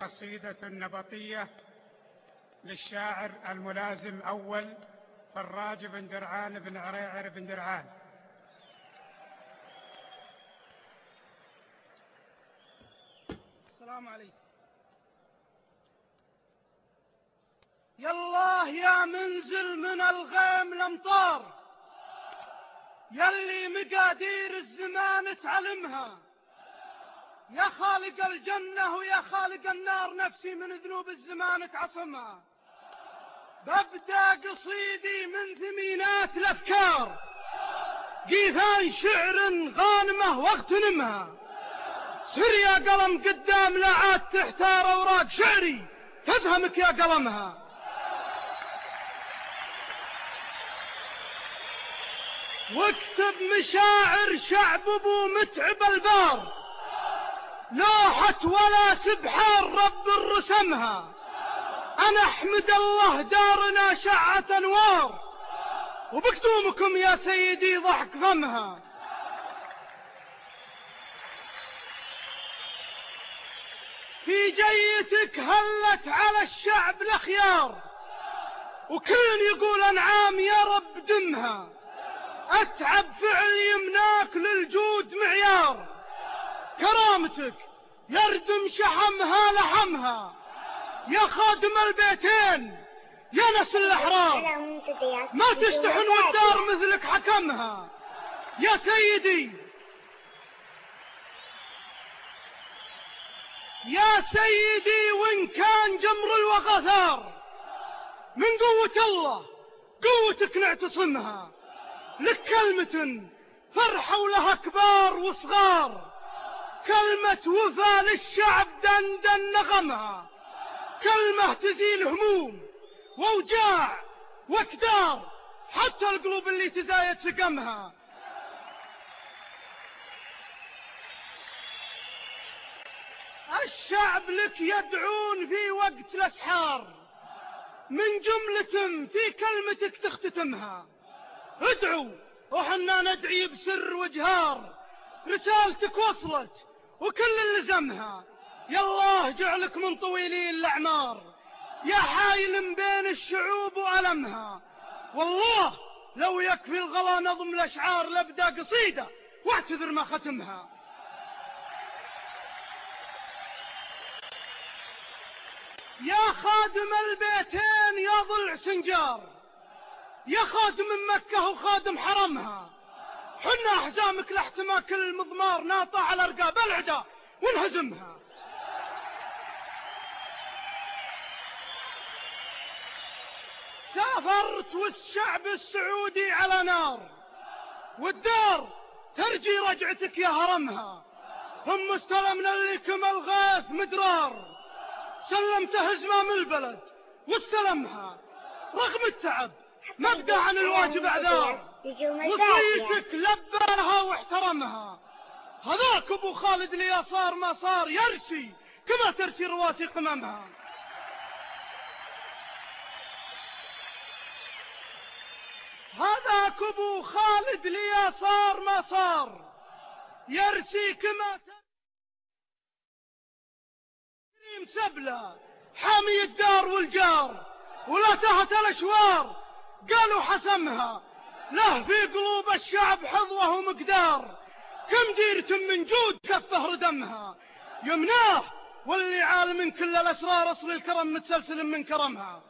قصيدة نبطية للشاعر الملازم أول فراج بن درعان بن عريعر بن درعان. السلام عليكم. يا الله يا منزل من الغيم الأمطار يلي مقادير الزمان تعلمها. يا خالق الجنة ويا خالق النار نفسي من ذنوب الزمان تعصمها. ببدأ قصيدي من ثمينات الأفكار. قيثان شعر غانمة واغتنمها سر يا قلم قدام لا عاد تحتار أوراق شعري. تفهمك يا قلمها. واكتب مشاعر شعب أبو متعب البار. لوحة ولا سبحان رب رسمها. أنا أحمد الله دارنا شعة أنوار. وبكتومكم يا سيدي ضحك فمها في جيتك هلت على الشعب الأخيار. وكل يقول أنعام يا رب دمها. أتعب فعل يمناك للجود معيار. كرامتك يردم شحمها لحمها. يا خادم البيتين يا نسل الأحرار. ما تستحن والدار مثلك حكمها. يا سيدي. يا سيدي وإن كان جمر الوغثار من قوة الله قوتك نعتصمها. لك كلمة فرحة ولها كبار وصغار. كلمة وفا للشعب دندن نغمها. كلمة تزيل هموم ووجاع واكدار حتى القلوب اللي تزايد سقمها الشعب لك يدعون في وقت الأسحار. من جملة في كلمتك تختتمها. ادعوا وحنا ندعي بسر وجهار. رسالتك وصلت وكل اللي زمها يا الله جعلك من طويلي الأعمار. يا حايل بين الشعوب وألمها. والله لو يكفي الغلا نظم الأشعار لبدا قصيدة واعتذر ما ختمها. يا خادم البيتين يا ضلع سنجار. يا خادم مكة وخادم حرمها. حنا أحزامك لاحتمى كل مضمار ناطع على رقاب العدا ونهزمها. سافرت والشعب السعودي على نار والدار ترجي رجعتك يا هرمها. ثم استلمنا لكم الغيث مدرار سلمته هزمام البلد واستلمها رغم التعب. مبدأ عن الواجب أعذار. وصيتك لباها واحترمها. هذاك أبو خالد اللي صار ما صار يرسي. كما ترسي رواسي قممها هذاك أبو خالد لي صار ما صار يرسي كما كريم سبلة. حامي الدار والجار. ولا تهت الأشوار. قالوا حسمها. له في قلوب الشعب حظوه ومقدار كم ديرة من جود كفه ردمها. يمناه واللي عالم كل الأسرار أصل الكرم متسلسل من كرمها.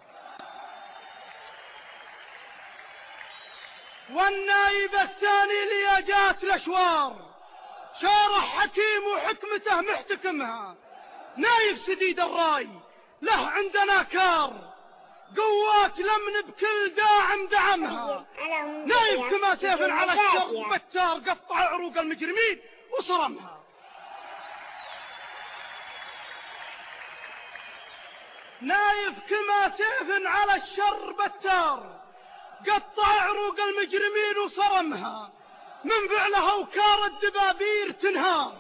والنايب الثاني لي جات الأشوار. شارح حكيم وحكمته محتكمها. نايف سديد الراي. له عندنا كار. قوات لمن بكل داعم دعمها. نايف كما سيف على الشر بتار قطع عروق المجرمين وصرمها. نايف كما سيف على الشر بتار قطع عروق المجرمين وصرمها. من فعلها وكار الدبابير تنهار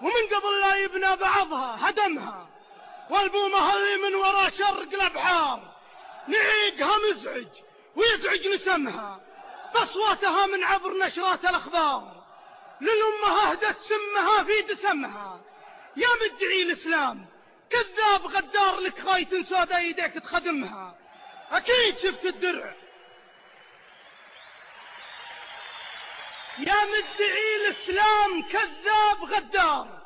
ومن قبل لا يبنى بعضها هدمها. والبومة اللي من ورا شرق الأبحار. مزعج ويزعج نسمها بصواتها من عبر نشرات الأخبار. للأمة أهدت سمها في دسمها يا مدعي الإسلام كذاب غدار لك غاية سودا يديك تخدمها. أكيد شفت الدرع. يا مدعي الإسلام كذاب غدار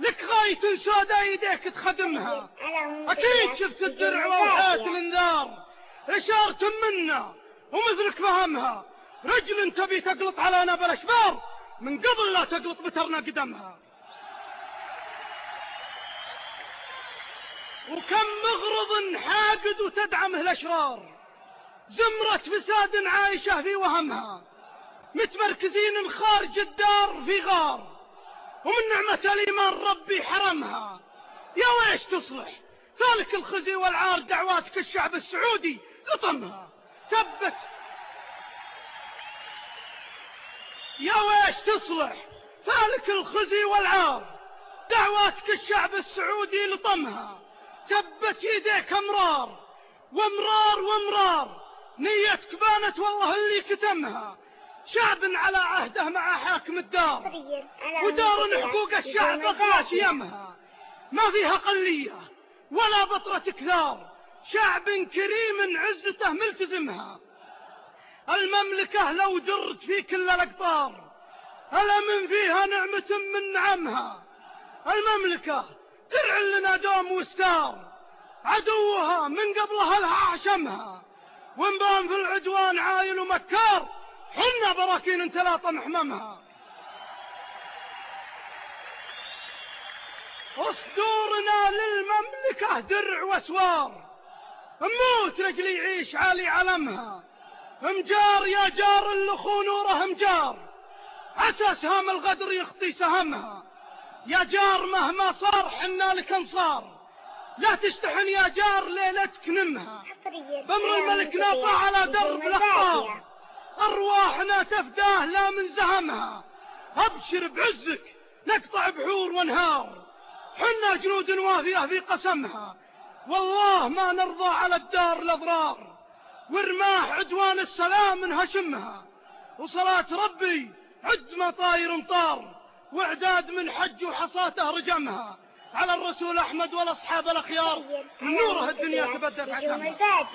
لك غاية سودا يديك تخدمها. أكيد شفت الدرع إشارة منا ومثلك فهمها. رجل تبي تقلط على نبل الأشبار من قبل لا تقلط بترنا قدمها. وكم مغرض حاقد وتدعمه الأشرار زمرة فساد عايشة في وهمها. متمركزين خارج الدار في غار. ومن نعمة الإيمان ربي حرمها. يا ويش تصلح؟ ذلك الخزي والعار دعواتك الشعب السعودي قطمها تبت يا ويش تصلح؟ ذلك الخزي والعار. دعواتك الشعب السعودي لطمها. تبت يديك أمرار. وأمرار وأمرار. نيتك بانت والله اللي كتمها. شعب على عهده مع حاكم الدار. ودار حقوق الشعب اغلى يمها. ما فيها قلية ولا بطرة كثار. شعب كريم عزته ملتزمها. المملكة لو درت في كل الأقطار ألا من فيها نعمة من نعمها. المملكة درع لنا دوم وستار عدوها من قبلها لها عشمها وانبان في العدوان عايل ومكار حنا براكين انت لا محممها اصدورنا للمملكة درع واسوار موت رجلي يعيش عالي علمها. مجار يا جار اللي خونوره مجار عسى سهام الغدر يخطي سهمها. يا جار مهما صار حنا لك انصار. لا تستحن يا جار ليلتك نمها. بمر الملك ناطع على درب الاخبار أرواحنا تفداه لا من زهمها. أبشر بعزك نقطع بحور وانهار. حنا جنود وافية في قسمها. والله ما نرضى على الدار الاضرار ورماح عدوان السلام من هشمها. وصلاة ربي عد مطاير مطار. وإعداد من حج وحصاته رجمها. على الرسول أحمد والأصحاب الأخيار. من نوره الدنيا تبدل حكمها